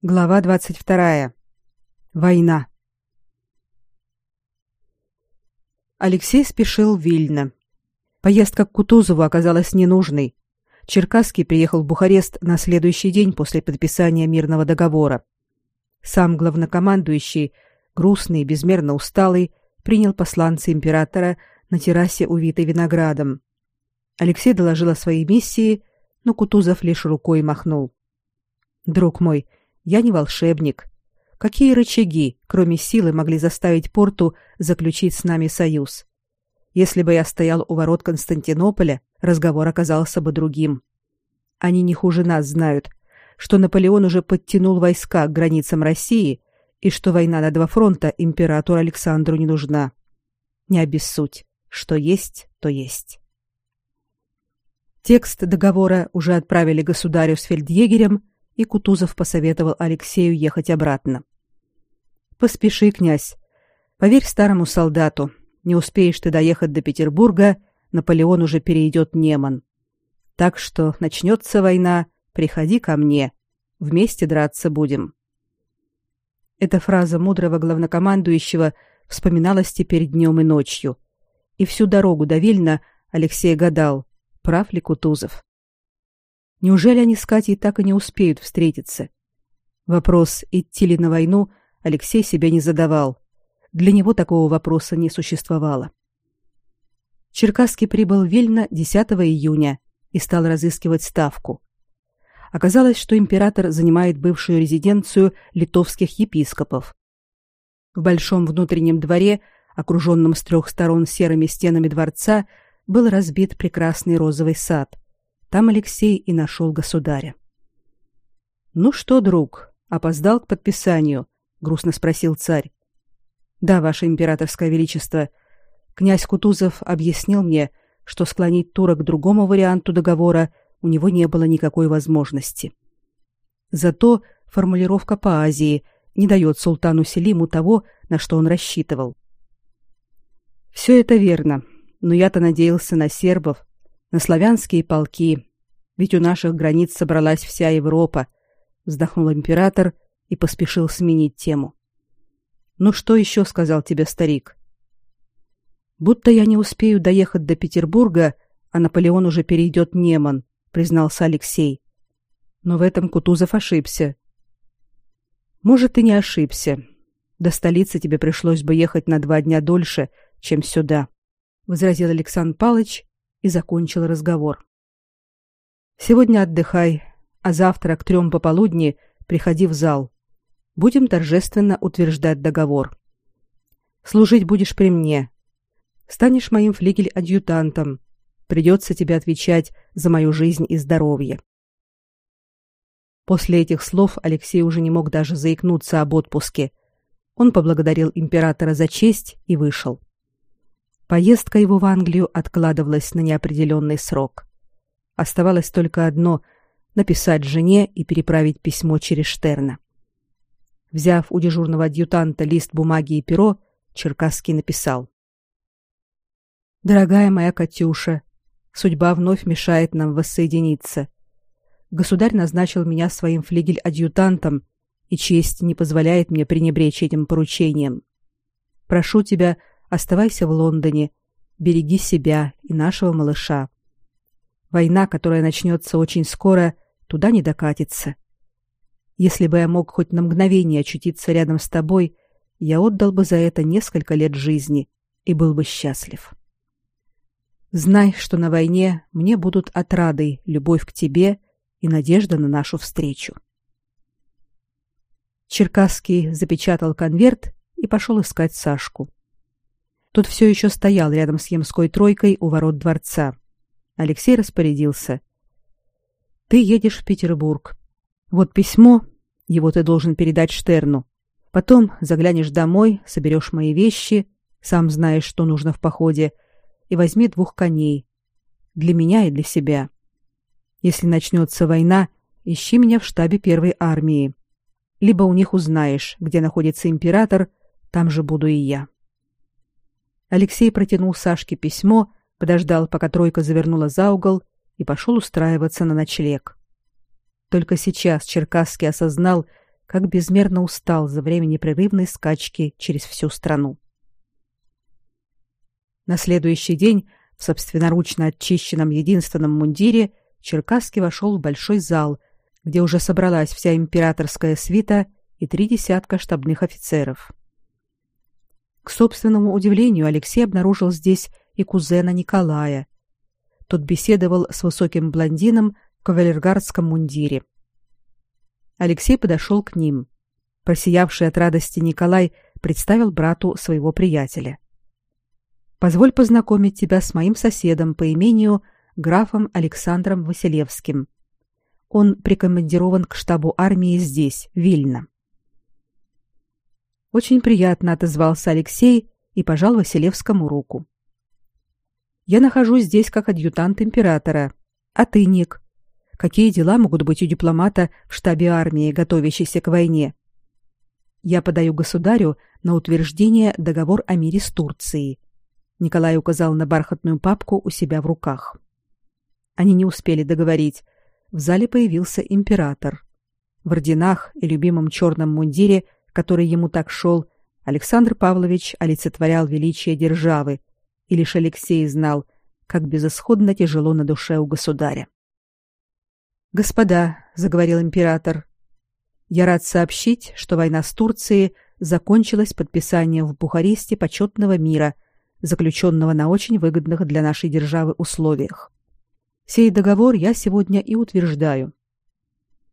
Глава 22. Война. Алексей спешил в Вильно. Поездка к Кутузову оказалась ненужной. Черкасский приехал в Бухарест на следующий день после подписания мирного договора. Сам главнокомандующий, грустный и безмерно усталый, принял посланца императора на террасе, увитой виноградом. Алексей доложил о своей миссии, но Кутузов лишь рукой махнул. «Друг мой, я не волшебник. Какие рычаги, кроме силы, могли заставить Порту заключить с нами союз? Если бы я стоял у ворот Константинополя, разговор оказался бы другим. Они не хуже нас знают, что Наполеон уже подтянул войска к границам России и что война на два фронта императору Александру не нужна. Не обессудь, что есть, то есть. Текст договора уже отправили государю с фельдъегерем, и Кутузов посоветовал Алексею ехать обратно. Поспеши, князь. Поверь старому солдату, не успеешь ты доехать до Петербурга, Наполеон уже перейдет Неман. Так что начнется война, приходи ко мне. Вместе драться будем. Эта фраза мудрого главнокомандующего вспоминалась теперь днем и ночью. И всю дорогу до Вильна Алексей гадал, прав ли Кутузов. Неужели они с Катей так и не успеют встретиться? Вопрос, идти ли на войну, Алексей себе не задавал. Для него такого вопроса не существовало. Черкасский прибыл в Вильно 10 июня и стал разыскивать ставку. Оказалось, что император занимает бывшую резиденцию литовских епископов. В большом внутреннем дворе, окруженном с трех сторон серыми стенами дворца, был разбит прекрасный розовый сад – там Алексей и нашел государя. Ну что, друг, опоздал к подписанию? грустно спросил царь. Да, ваше императорское величество, князь Кутузов объяснил мне, что склонить турок к другому варианту договора у него не было никакой возможности. Зато формулировка по Азии не дает султану Селиму того, на что он рассчитывал. Все это верно, но я-то надеялся на сербов, на славянские полки. Ведь у наших границ собралась вся Европа, вздохнул император и поспешил сменить тему. Ну что еще сказал тебе старик? Будто я не успею доехать до Петербурга, а Наполеон уже перейдет Неман, признался Алексей. Но в этом Кутузов ошибся. Может, и не ошибся. До столицы тебе пришлось бы ехать на два дня дольше, чем сюда, возразил Александр Палыч и закончил разговор. Сегодня отдыхай, а завтра к трем пополудни приходи в зал. Будем торжественно утверждать договор. Служить будешь при мне. Станешь моим флигель-адъютантом. Придется тебе отвечать за мою жизнь и здоровье. После этих слов Алексей уже не мог даже заикнуться об отпуске. Он поблагодарил императора за честь и вышел. Поездка его в Англию откладывалась на неопределенный срок. Оставалось только одно написать жене и переправить письмо через Штерна. Взяв у дежурного адъютанта лист бумаги и перо, Черкасский написал: Дорогая моя Катюша, судьба вновь мешает нам воссоединиться. Государь назначил меня своим флигель-адъютантом, и честь не позволяет мне пренебречь этим поручением. Прошу тебя, Оставайся в Лондоне, береги себя и нашего малыша. Война, которая начнется очень скоро, туда не докатится. Если бы я мог хоть на мгновение очутиться рядом с тобой, я отдал бы за это несколько лет жизни и был бы счастлив. Знай, что на войне мне будут отрадой любовь к тебе и надежда на нашу встречу. Черкасский запечатал конверт и пошел искать Сашку. Тот все еще стоял рядом с Емской тройкой у ворот дворца. Алексей распорядился: "Ты едешь в Петербург. Вот письмо, его ты должен передать Штерну. Потом заглянешь домой, соберешь мои вещи, сам знаешь, что нужно в походе, и возьми двух коней для меня и для себя. Если начнется война, ищи меня в штабе первой армии. Либо у них узнаешь, где находится император, там же буду и я. Алексей протянул Сашке письмо, подождал, пока тройка завернула за угол, и пошел устраиваться на ночлег. Только сейчас Черкасский осознал, как безмерно устал за время непрерывной скачки через всю страну. На следующий день в собственноручно очищенном единственном мундире Черкасский вошел в большой зал, где уже собралась вся императорская свита и три десятка штабных офицеров. К собственному удивлению Алексей обнаружил здесь и кузена Николая. Тот беседовал с высоким блондином в кавалергардском мундире. Алексей подошел к ним. Просиявший от радости Николай представил брату своего приятеля. Позволь познакомить тебя с моим соседом по имению графом Александром Василевским. Он прикомандирован к штабу армии здесь, Вильно. Очень приятно отозвался Алексей и пожал Василевскому руку. Я нахожусь здесь как адъютант императора. А ты, Ник, какие дела могут быть у дипломата в штабе армии, готовящейся к войне? Я подаю государю на утверждение договор о мире с Турцией. Николай указал на бархатную папку у себя в руках. Они не успели договорить. В зале появился император. В орденах и любимом черном мундире, который ему так шел, Александр Павлович олицетворял величие державы, и лишь Алексей знал, как безысходно тяжело на душе у государя. «Господа», — заговорил император, — «я рад сообщить, что война с Турцией закончилась подписанием в Бухаресте почетного мира, заключенного на очень выгодных для нашей державы условиях. Сей договор я сегодня и утверждаю».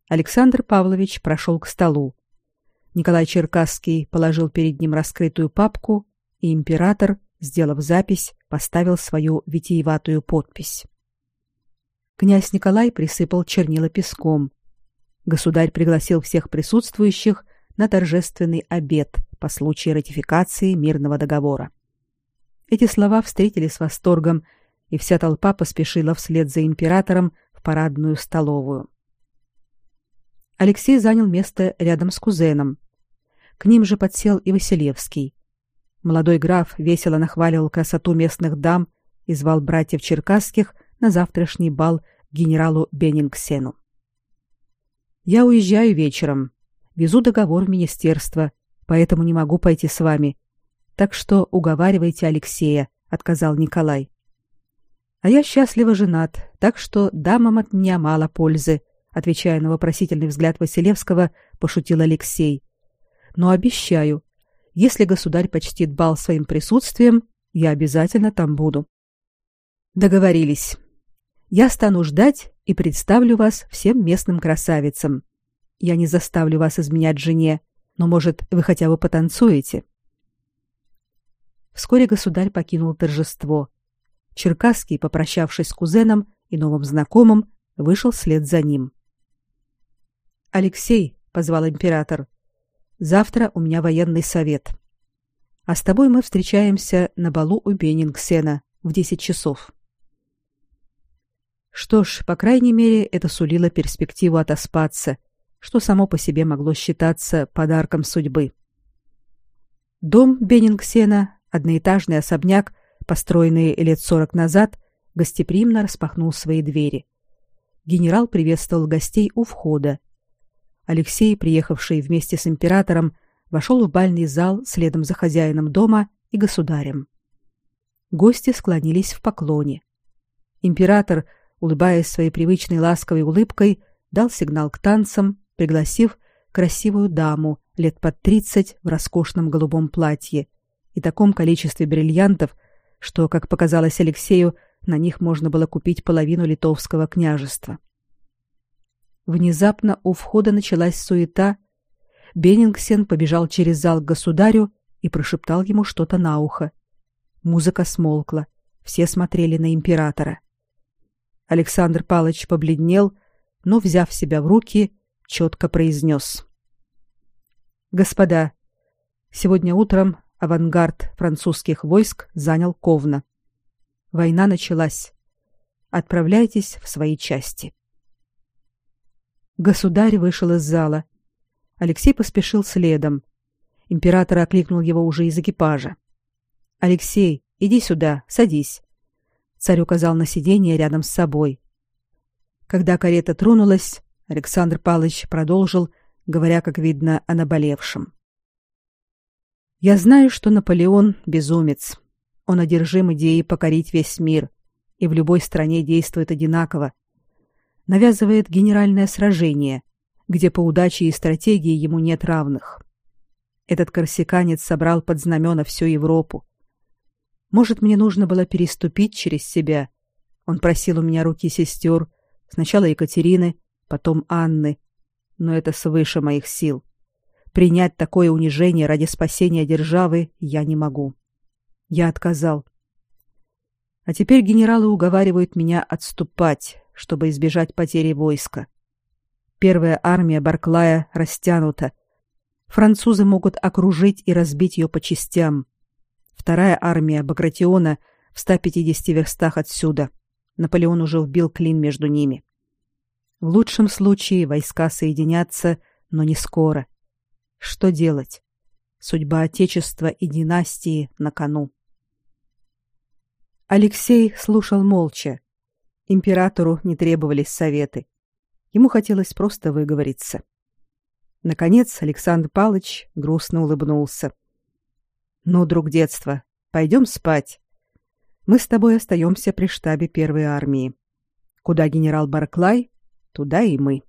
Александр Павлович прошел к столу. Николай Черкасский положил перед ним раскрытую папку, и император, сделав запись, поставил свою витиеватую подпись. Князь Николай присыпал чернила песком. Государь пригласил всех присутствующих на торжественный обед по случаю ратификации мирного договора. Эти слова встретили с восторгом, и вся толпа поспешила вслед за императором в парадную столовую. Алексей занял место рядом с кузеном. К ним же подсел и Василевский. Молодой граф весело нахваливал красоту местных дам и звал братьев Черкасских на завтрашний бал генералу Беннингсену. Я уезжаю вечером. Везу договор в министерство, поэтому не могу пойти с вами. Так что уговаривайте Алексея, отказал Николай. А я счастливо женат, так что дамам от меня мало пользы, отвечая на вопросительный взгляд Василевского, пошутил Алексей. Но обещаю, если государь почтит бал своим присутствием, я обязательно там буду. Договорились. Я стану ждать и представлю вас всем местным красавицам. Я не заставлю вас изменять жене, но, может, вы хотя бы потанцуете. Вскоре государь покинул торжество. Черкасский, попрощавшись с кузеном и новым знакомым, вышел вслед за ним. Алексей позвал император. Завтра у меня военный совет. А с тобой мы встречаемся на балу у Беннингсена в десять часов. Что ж, по крайней мере, это сулило перспективу отоспаться, что само по себе могло считаться подарком судьбы. Дом Беннингсена, одноэтажный особняк, построенный лет сорок назад, гостеприимно распахнул свои двери. Генерал приветствовал гостей у входа. Алексей, приехавший вместе с императором, вошел в бальный зал следом за хозяином дома и государем. Гости склонились в поклоне. Император улыбаясь своей привычной ласковой улыбкой, дал сигнал к танцам, пригласив красивую даму лет под тридцать в роскошном голубом платье и таком количестве бриллиантов, что, как показалось Алексею, на них можно было купить половину литовского княжества. Внезапно у входа началась суета. Беннингсен побежал через зал к государю и прошептал ему что-то на ухо. Музыка смолкла. Все смотрели на императора. Александр Палыч побледнел, но, взяв себя в руки, четко произнес. «Господа, сегодня утром авангард французских войск занял Ковна. Война началась. Отправляйтесь в свои части». Государь вышел из зала. Алексей поспешил следом. Император окликнул его уже из экипажа. «Алексей, иди сюда, садись. Царь указал на сиденье рядом с собой. Когда карета тронулась, Александр Павлович продолжил, говоря, как видно, о наболевшем. Я знаю, что Наполеон безумец. Он одержим идеей покорить весь мир и в любой стране действует одинаково. Навязывает генеральное сражение, где по удаче и стратегии ему нет равных. Этот корсиканец собрал под знамена всю Европу. Может, мне нужно было переступить через себя. Он просил у меня руки сестер, сначала Екатерины, потом Анны, но это свыше моих сил. Принять такое унижение ради спасения державы я не могу. Я отказал. А теперь генералы уговаривают меня отступать, чтобы избежать потери войска. Первая армия Барклая растянута. Французы могут окружить и разбить ее по частям. Вторая армия Багратиона в 150 верстах отсюда. Наполеон уже вбил клин между ними. В лучшем случае войска соединятся, но не скоро. Что делать? Судьба отечества и династии на кону. Алексей слушал молча. Императору не требовались советы. Ему хотелось просто выговориться. Наконец Александр Палыч грустно улыбнулся. Ну, друг детства, пойдем спать. Мы с тобой остаемся при штабе первой армии. Куда генерал Барклай, туда и мы.